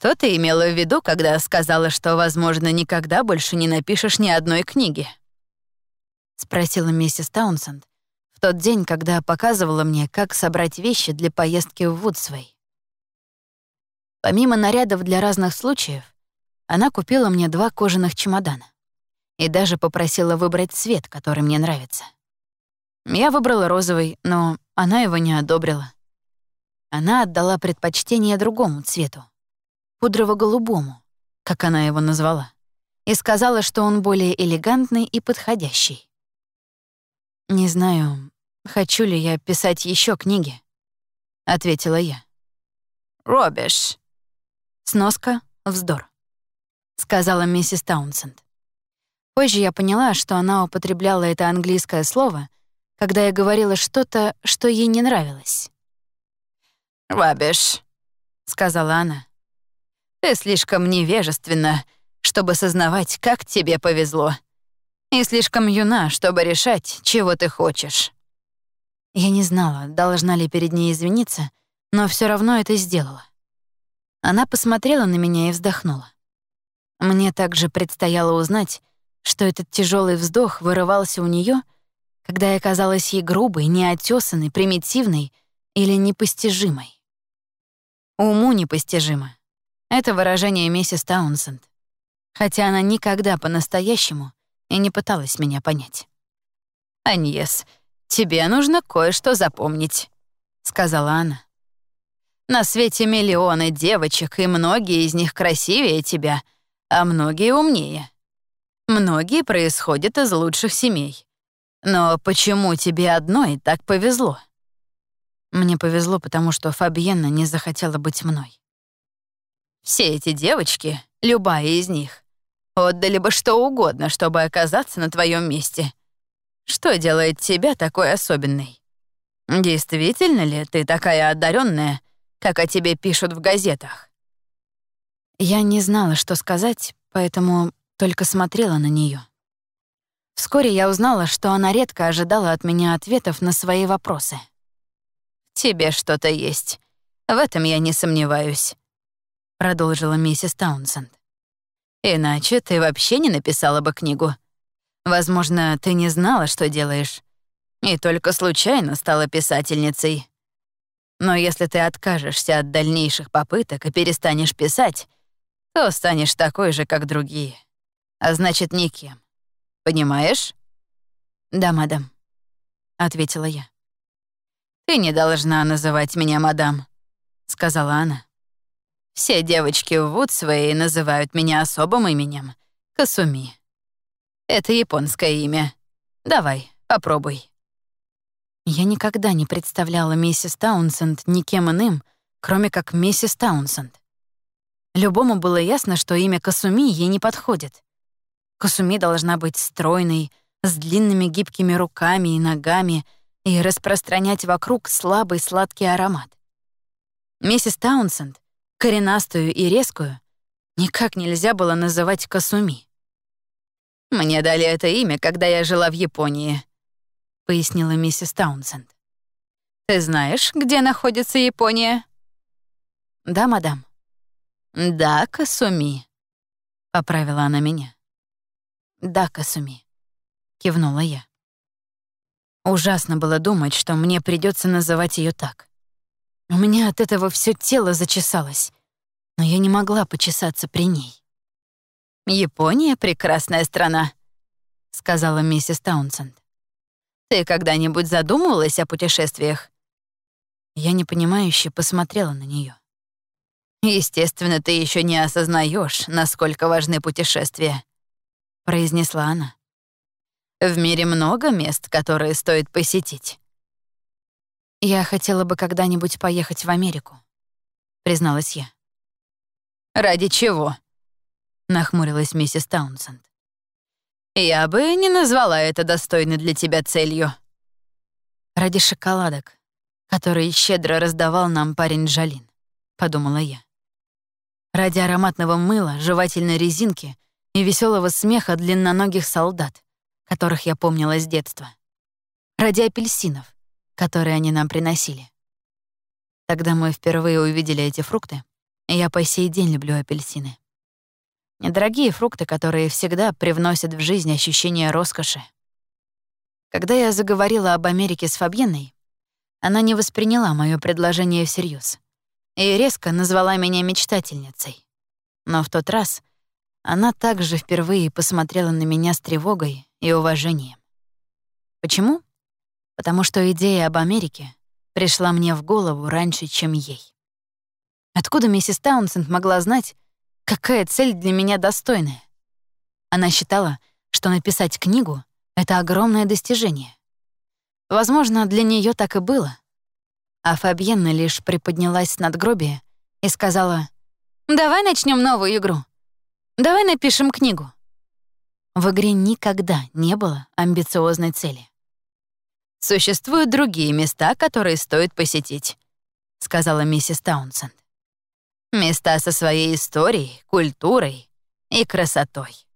Что ты имела в виду, когда сказала, что, возможно, никогда больше не напишешь ни одной книги? Спросила миссис Таунсенд в тот день, когда показывала мне, как собрать вещи для поездки в Вудсвей. Помимо нарядов для разных случаев, она купила мне два кожаных чемодана и даже попросила выбрать цвет, который мне нравится. Я выбрала розовый, но она его не одобрила. Она отдала предпочтение другому цвету — пудрово-голубому, как она его назвала, и сказала, что он более элегантный и подходящий. «Не знаю, хочу ли я писать еще книги», — ответила я. «Робиш». Сноска — вздор, — сказала миссис Таунсенд. Позже я поняла, что она употребляла это английское слово, когда я говорила что-то, что ей не нравилось. «Рабиш», — сказала она. «Ты слишком невежественна, чтобы сознавать, как тебе повезло, и слишком юна, чтобы решать, чего ты хочешь». Я не знала, должна ли перед ней извиниться, но все равно это сделала. Она посмотрела на меня и вздохнула. Мне также предстояло узнать, что этот тяжелый вздох вырывался у нее, когда я казалась ей грубой, неотесанной, примитивной или непостижимой. Уму непостижимо. Это выражение миссис Таунсенд. Хотя она никогда по-настоящему и не пыталась меня понять. «Аньес, тебе нужно кое-что запомнить», — сказала она. «На свете миллионы девочек, и многие из них красивее тебя, а многие умнее. Многие происходят из лучших семей. Но почему тебе одной так повезло?» Мне повезло, потому что Фабьенна не захотела быть мной. Все эти девочки, любая из них, отдали бы что угодно, чтобы оказаться на твоем месте. Что делает тебя такой особенной? Действительно ли ты такая одаренная, как о тебе пишут в газетах? Я не знала, что сказать, поэтому только смотрела на нее. Вскоре я узнала, что она редко ожидала от меня ответов на свои вопросы тебе что-то есть. В этом я не сомневаюсь», — продолжила миссис Таунсенд. «Иначе ты вообще не написала бы книгу. Возможно, ты не знала, что делаешь, и только случайно стала писательницей. Но если ты откажешься от дальнейших попыток и перестанешь писать, то станешь такой же, как другие. А значит, никем. Понимаешь?» «Да, мадам», — ответила я. «Ты не должна называть меня мадам», — сказала она. «Все девочки в Вудсвее называют меня особым именем — Касуми. Это японское имя. Давай, попробуй». Я никогда не представляла миссис Таунсенд никем иным, кроме как миссис Таунсенд. Любому было ясно, что имя Касуми ей не подходит. Касуми должна быть стройной, с длинными гибкими руками и ногами — и распространять вокруг слабый сладкий аромат. Миссис Таунсенд, коренастую и резкую, никак нельзя было называть Касуми. «Мне дали это имя, когда я жила в Японии», — пояснила миссис Таунсенд. «Ты знаешь, где находится Япония?» «Да, мадам». «Да, Касуми», — поправила она меня. «Да, Касуми», — кивнула я. Ужасно было думать, что мне придется называть ее так. У меня от этого все тело зачесалось, но я не могла почесаться при ней. «Япония — прекрасная страна», — сказала миссис Таунсенд. «Ты когда-нибудь задумывалась о путешествиях?» Я непонимающе посмотрела на нее. «Естественно, ты еще не осознаешь, насколько важны путешествия», — произнесла она. В мире много мест, которые стоит посетить. Я хотела бы когда-нибудь поехать в Америку, призналась я. Ради чего? нахмурилась миссис Таунсенд. Я бы не назвала это достойной для тебя целью. Ради шоколадок, которые щедро раздавал нам парень Джалин, подумала я. Ради ароматного мыла, жевательной резинки и веселого смеха длинноногих солдат, которых я помнила с детства. Ради апельсинов, которые они нам приносили. Тогда мы впервые увидели эти фрукты Я по сей день люблю апельсины. Недорогие фрукты, которые всегда привносят в жизнь ощущение роскоши. Когда я заговорила об Америке с Фабьеной, она не восприняла моё предложение всерьез и резко назвала меня мечтательницей. Но в тот раз она также впервые посмотрела на меня с тревогой и уважением. Почему? Потому что идея об Америке пришла мне в голову раньше, чем ей. Откуда миссис Таунсенд могла знать, какая цель для меня достойная? Она считала, что написать книгу — это огромное достижение. Возможно, для нее так и было. А Фабьенна лишь приподнялась с надгробия и сказала, «Давай начнем новую игру. Давай напишем книгу». В игре никогда не было амбициозной цели. «Существуют другие места, которые стоит посетить», — сказала миссис Таунсенд. «Места со своей историей, культурой и красотой».